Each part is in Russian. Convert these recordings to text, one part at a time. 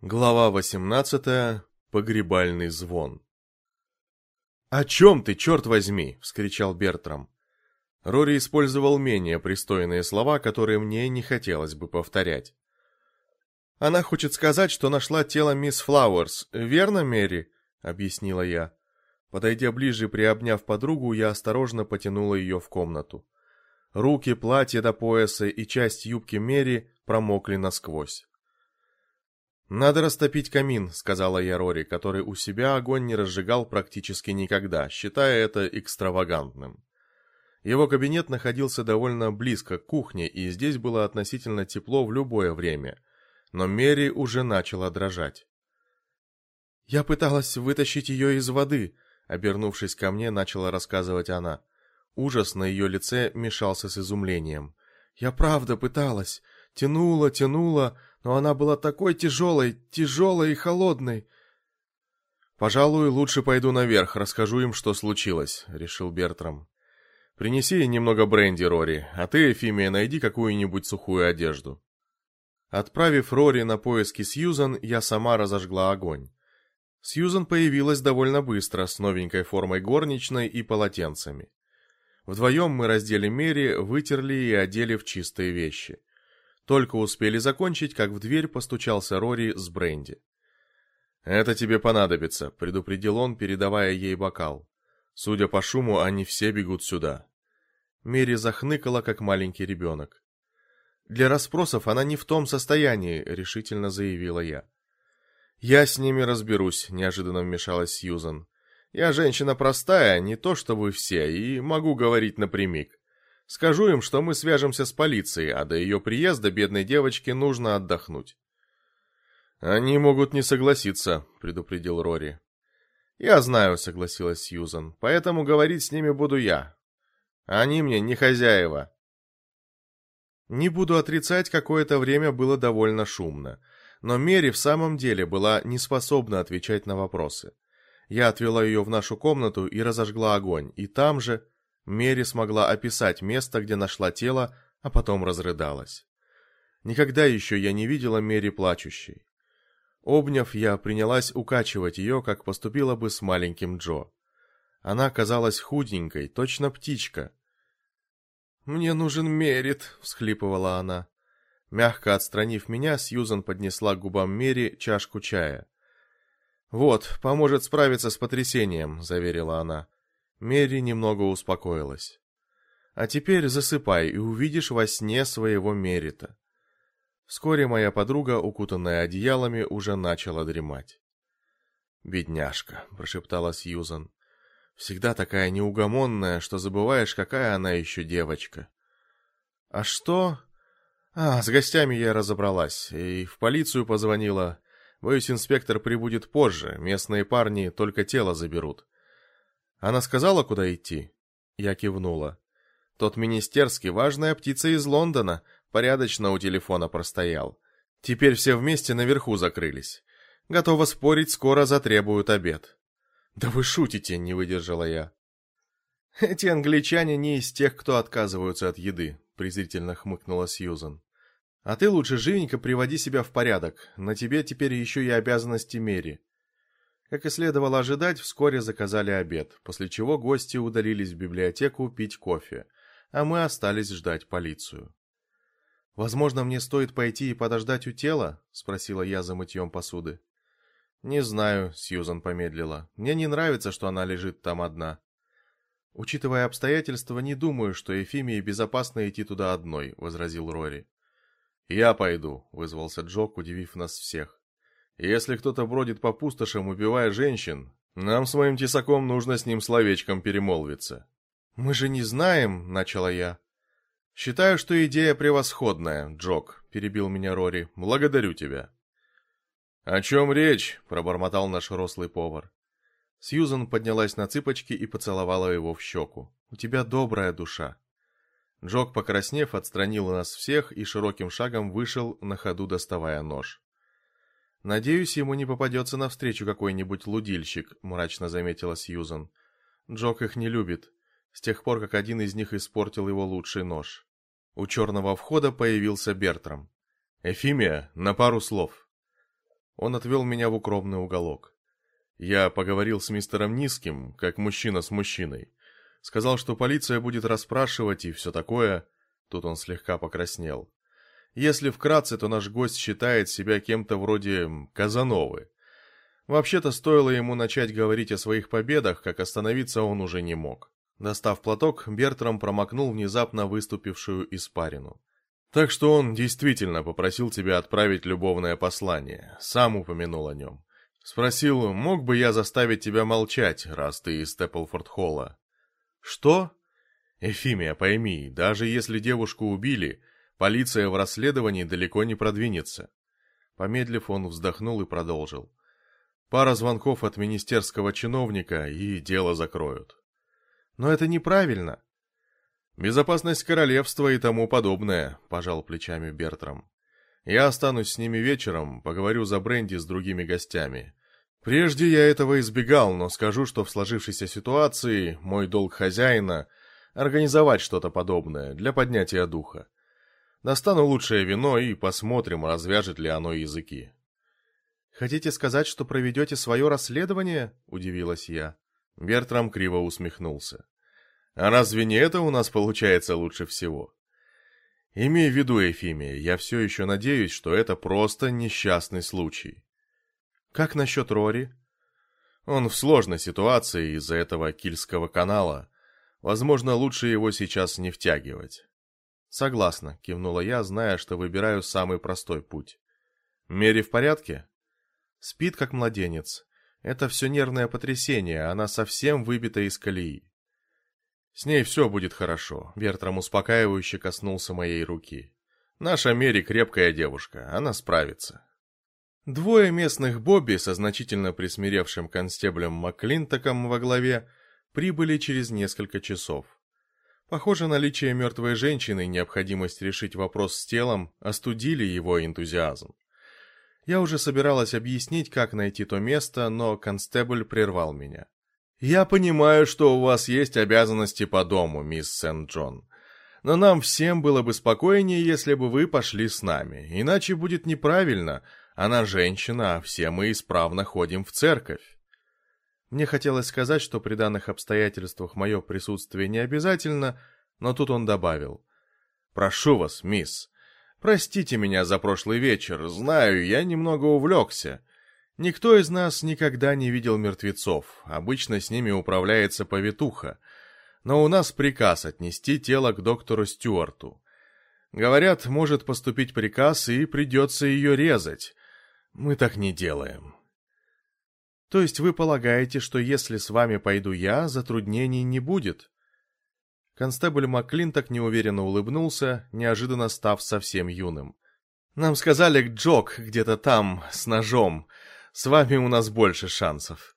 Глава 18. Погребальный звон. «О чем ты, черт возьми?» — вскричал Бертрам. Рори использовал менее пристойные слова, которые мне не хотелось бы повторять. «Она хочет сказать, что нашла тело мисс Флауэрс, верно, Мэри?» — объяснила я. Подойдя ближе и приобняв подругу, я осторожно потянула ее в комнату. Руки, платье до пояса и часть юбки Мэри промокли насквозь. «Надо растопить камин», — сказала я Рори, который у себя огонь не разжигал практически никогда, считая это экстравагантным. Его кабинет находился довольно близко к кухне, и здесь было относительно тепло в любое время. Но Мери уже начала дрожать. «Я пыталась вытащить ее из воды», — обернувшись ко мне, начала рассказывать она. Ужас на ее лице мешался с изумлением. «Я правда пыталась. Тянула, тянула, но она была такой тяжелой, тяжелой и холодной. «Пожалуй, лучше пойду наверх, расскажу им, что случилось», — решил Бертрам. «Принеси немного бренди, Рори, а ты, Эфимия, найди какую-нибудь сухую одежду». Отправив Рори на поиски Сьюзан, я сама разожгла огонь. Сьюзан появилась довольно быстро, с новенькой формой горничной и полотенцами. Вдвоем мы раздели Мери, вытерли и одели в чистые вещи. Только успели закончить, как в дверь постучался Рори с бренди. «Это тебе понадобится», — предупредил он, передавая ей бокал. «Судя по шуму, они все бегут сюда». Мери захныкала, как маленький ребенок. «Для расспросов она не в том состоянии», — решительно заявила я. «Я с ними разберусь», — неожиданно вмешалась Сьюзан. «Я женщина простая, не то что вы все, и могу говорить напрямик. Скажу им, что мы свяжемся с полицией, а до ее приезда бедной девочке нужно отдохнуть. Они могут не согласиться, предупредил Рори. Я знаю, согласилась Сьюзан. Поэтому говорить с ними буду я. Они мне не хозяева. Не буду отрицать, какое-то время было довольно шумно, но Мери в самом деле была не способна отвечать на вопросы. Я отвела ее в нашу комнату и разожгла огонь, и там же Мери смогла описать место, где нашла тело, а потом разрыдалась. Никогда еще я не видела Мери плачущей. Обняв, я принялась укачивать ее, как поступила бы с маленьким Джо. Она казалась худенькой, точно птичка. «Мне нужен Мерит», — всхлипывала она. Мягко отстранив меня, Сьюзан поднесла к губам Мери чашку чая. «Вот, поможет справиться с потрясением», — заверила она. Мери немного успокоилась. А теперь засыпай и увидишь во сне своего Мерита. Вскоре моя подруга, укутанная одеялами, уже начала дремать. «Бедняжка», — прошептала Сьюзан. «Всегда такая неугомонная, что забываешь, какая она еще девочка». «А что?» «А, с гостями я разобралась и в полицию позвонила. Боюсь, инспектор прибудет позже, местные парни только тело заберут. Она сказала, куда идти? Я кивнула. Тот министерский, важная птица из Лондона, порядочно у телефона простоял. Теперь все вместе наверху закрылись. Готова спорить, скоро затребуют обед. Да вы шутите, не выдержала я. Эти англичане не из тех, кто отказываются от еды, презрительно хмыкнула Сьюзан. А ты лучше живенько приводи себя в порядок. На тебе теперь еще и обязанности Мери. Как и следовало ожидать, вскоре заказали обед, после чего гости удалились в библиотеку пить кофе, а мы остались ждать полицию. «Возможно, мне стоит пойти и подождать у тела?» — спросила я за мытьем посуды. «Не знаю», — Сьюзан помедлила. «Мне не нравится, что она лежит там одна». «Учитывая обстоятельства, не думаю, что Ефимии безопасно идти туда одной», — возразил Рори. «Я пойду», — вызвался Джок, удивив нас всех. Если кто-то бродит по пустошам, убивая женщин, нам с моим тесаком нужно с ним словечком перемолвиться. Мы же не знаем, начала я. Считаю, что идея превосходная, Джок, перебил меня Рори. Благодарю тебя. О чем речь? пробормотал наш рослый повар. Сьюзан поднялась на цыпочки и поцеловала его в щеку. У тебя добрая душа. Джок, покраснев, отстранил нас всех и широким шагом вышел, на ходу доставая нож. Надеюсь, ему не попадется навстречу какой-нибудь лудильщик, мрачно заметила Сьюзан. Джок их не любит, с тех пор, как один из них испортил его лучший нож. У черного входа появился Бертрам. Эфимия, на пару слов. Он отвел меня в укромный уголок. Я поговорил с мистером Низким, как мужчина с мужчиной. Сказал, что полиция будет расспрашивать и все такое. Тут он слегка покраснел. Если вкратце, то наш гость считает себя кем-то вроде Казановы. Вообще-то стоило ему начать говорить о своих победах, как остановиться он уже не мог. Достав платок, Бертрам промокнул внезапно выступившую испарину. «Так что он действительно попросил тебя отправить любовное послание, сам упомянул о нем. Спросил, мог бы я заставить тебя молчать, раз ты из Степлфорд-Холла. Что? Эфимия, пойми, даже если девушку убили, полиция в расследовании далеко не продвинется. Помедлив, он вздохнул и продолжил. Пара звонков от министерского чиновника, и дело закроют. Но это неправильно. Безопасность королевства и тому подобное, пожал плечами Бертрам. Я останусь с ними вечером, поговорю за бренди с другими гостями. Прежде я этого избегал, но скажу, что в сложившейся ситуации мой долг хозяина — организовать что-то подобное для поднятия духа. Достану лучшее вино и посмотрим, развяжет ли оно языки. «Хотите сказать, что проведете свое расследование?» — удивилась я. Бертрам криво усмехнулся. «А разве не это у нас получается лучше всего?» «Имей в виду, Эфимия, я все еще надеюсь, что это просто несчастный случай. Как насчет Рори? Он в сложной ситуации из-за этого Кильского канала. Возможно, лучше его сейчас не втягивать. Согласна, кивнула я, зная, что выбираю самый простой путь. Мери в порядке? Спит как младенец. Это все нервное потрясение, она совсем выбита из колеи. С ней все будет хорошо. Бертрам успокаивающе коснулся моей руки. Наша Мери крепкая девушка, она справится. Двое местных Бобби со значительно присмиревшим констеблем Маклинтоком во главе прибыли через несколько часов. Похоже, наличие мертвой женщины и необходимость решить вопрос с телом остудили его энтузиазм. Я уже собиралась объяснить, как найти то место, но констебль прервал меня. «Я понимаю, что у вас есть обязанности по дому, мисс Сент-Джон. Но нам всем было бы спокойнее, если бы вы пошли с нами. Иначе будет неправильно, она женщина, а все мы исправно ходим в церковь. Мне хотелось сказать, что при данных обстоятельствах мое присутствие не обязательно, но тут он добавил. «Прошу вас, мисс, простите меня за прошлый вечер, знаю, я немного увлекся. Никто из нас никогда не видел мертвецов, обычно с ними управляется повитуха, но у нас приказ отнести тело к доктору Стюарту. Говорят, может поступить приказ и придется ее резать, мы так не делаем. То есть вы полагаете, что если с вами пойду я, затруднений не будет? Констебль Маклин так неуверенно улыбнулся, неожиданно став совсем юным. Нам сказали, Джок где-то там, с ножом. С вами у нас больше шансов.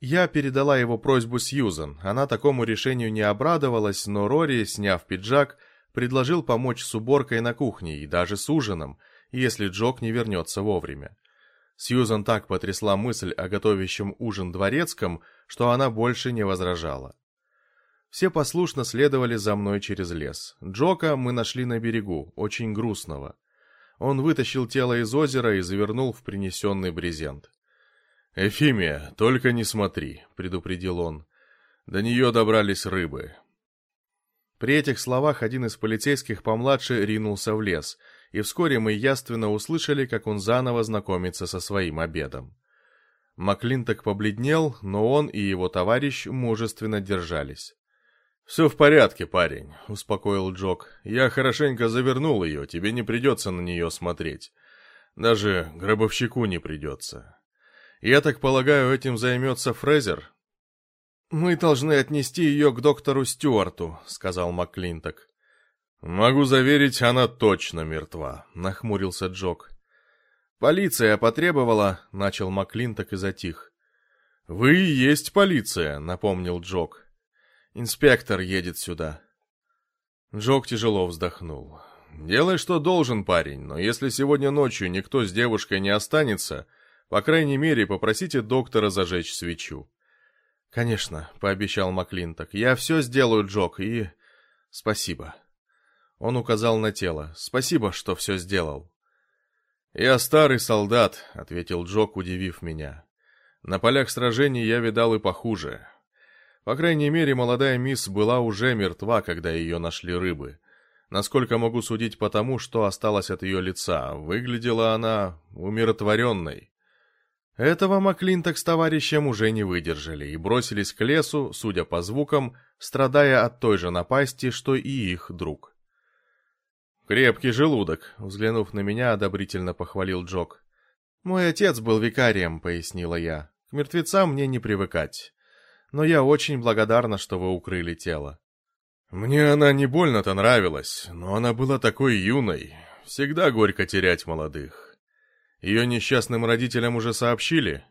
Я передала его просьбу Сьюзан. Она такому решению не обрадовалась, но Рори, сняв пиджак, предложил помочь с уборкой на кухне и даже с ужином, если Джок не вернется вовремя. Сьюзан так потрясла мысль о готовящем ужин дворецком, что она больше не возражала. Все послушно следовали за мной через лес. Джока мы нашли на берегу, очень грустного. Он вытащил тело из озера и завернул в принесенный брезент. «Эфимия, только не смотри», — предупредил он. «До нее добрались рыбы». При этих словах один из полицейских помладше ринулся в лес — и вскоре мы яственно услышали, как он заново знакомится со своим обедом. Маклинток побледнел, но он и его товарищ мужественно держались. «Все в порядке, парень», — успокоил Джок. «Я хорошенько завернул ее, тебе не придется на нее смотреть. Даже гробовщику не придется. Я так полагаю, этим займется Фрезер?» «Мы должны отнести ее к доктору Стюарту», — сказал Маклинток. «Могу заверить, она точно мертва», — нахмурился Джок. «Полиция потребовала», — начал Маклин так и затих. «Вы и есть полиция», — напомнил Джок. «Инспектор едет сюда». Джок тяжело вздохнул. «Делай, что должен, парень, но если сегодня ночью никто с девушкой не останется, по крайней мере, попросите доктора зажечь свечу». «Конечно», — пообещал Маклинток. «Я все сделаю, Джок, и... спасибо». Он указал на тело. «Спасибо, что все сделал». «Я старый солдат», — ответил Джок, удивив меня. «На полях сражений я видал и похуже. По крайней мере, молодая мисс была уже мертва, когда ее нашли рыбы. Насколько могу судить по тому, что осталось от ее лица, выглядела она умиротворенной. Этого Маклинток с товарищем уже не выдержали и бросились к лесу, судя по звукам, страдая от той же напасти, что и их друг. «Крепкий желудок», — взглянув на меня, одобрительно похвалил Джок. «Мой отец был викарием», — пояснила я. «К мертвецам мне не привыкать. Но я очень благодарна, что вы укрыли тело». «Мне она не больно-то нравилась, но она была такой юной. Всегда горько терять молодых. Ее несчастным родителям уже сообщили?»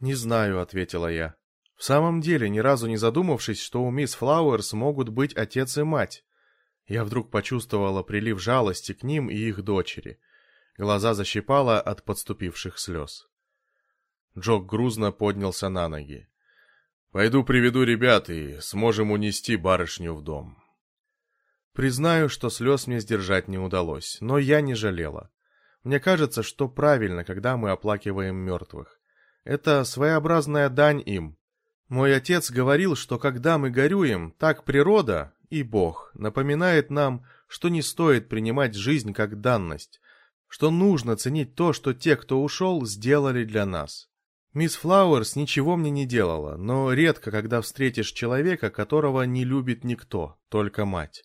«Не знаю», — ответила я. «В самом деле, ни разу не задумавшись, что у мисс Флауэрс могут быть отец и мать. Я вдруг почувствовала прилив жалости к ним и их дочери. Глаза защипала от подступивших слез. Джок грузно поднялся на ноги. «Пойду приведу ребят и сможем унести барышню в дом». Признаю, что слез мне сдержать не удалось, но я не жалела. Мне кажется, что правильно, когда мы оплакиваем мертвых. Это своеобразная дань им. Мой отец говорил, что когда мы горюем, так природа, и Бог напоминает нам, что не стоит принимать жизнь как данность, что нужно ценить то, что те, кто ушел, сделали для нас. Мисс Флауэрс ничего мне не делала, но редко, когда встретишь человека, которого не любит никто, только мать.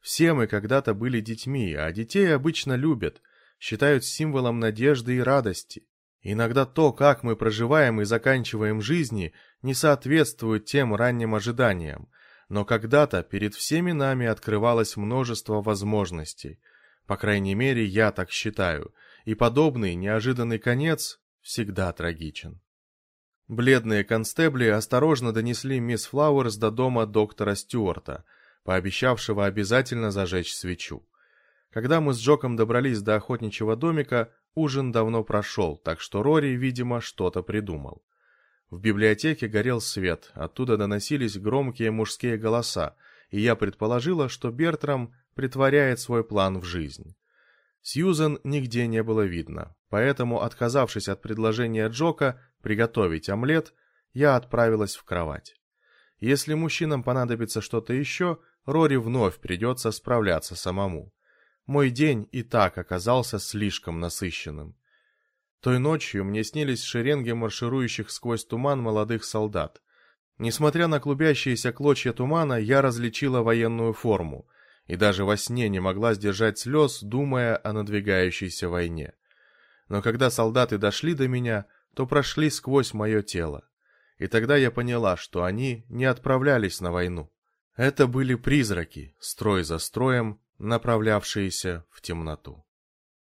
Все мы когда-то были детьми, а детей обычно любят, считают символом надежды и радости. Иногда то, как мы проживаем и заканчиваем жизни, не соответствует тем ранним ожиданиям, но когда-то перед всеми нами открывалось множество возможностей. По крайней мере, я так считаю, и подобный неожиданный конец всегда трагичен. Бледные констебли осторожно донесли мисс Флауэрс до дома доктора Стюарта, пообещавшего обязательно зажечь свечу. Когда мы с Джоком добрались до охотничьего домика, ужин давно прошел, так что Рори, видимо, что-то придумал. В библиотеке горел свет, оттуда доносились громкие мужские голоса, и я предположила, что Бертрам притворяет свой план в жизнь. Сьюзен нигде не было видно, поэтому, отказавшись от предложения Джока приготовить омлет, я отправилась в кровать. Если мужчинам понадобится что-то еще, Рори вновь придется справляться самому. Мой день и так оказался слишком насыщенным. Той ночью мне снились шеренги марширующих сквозь туман молодых солдат. Несмотря на клубящиеся клочья тумана, я различила военную форму и даже во сне не могла сдержать слез, думая о надвигающейся войне. Но когда солдаты дошли до меня, то прошли сквозь мое тело. И тогда я поняла, что они не отправлялись на войну. Это были призраки, строй за строем, направлявшиеся в темноту.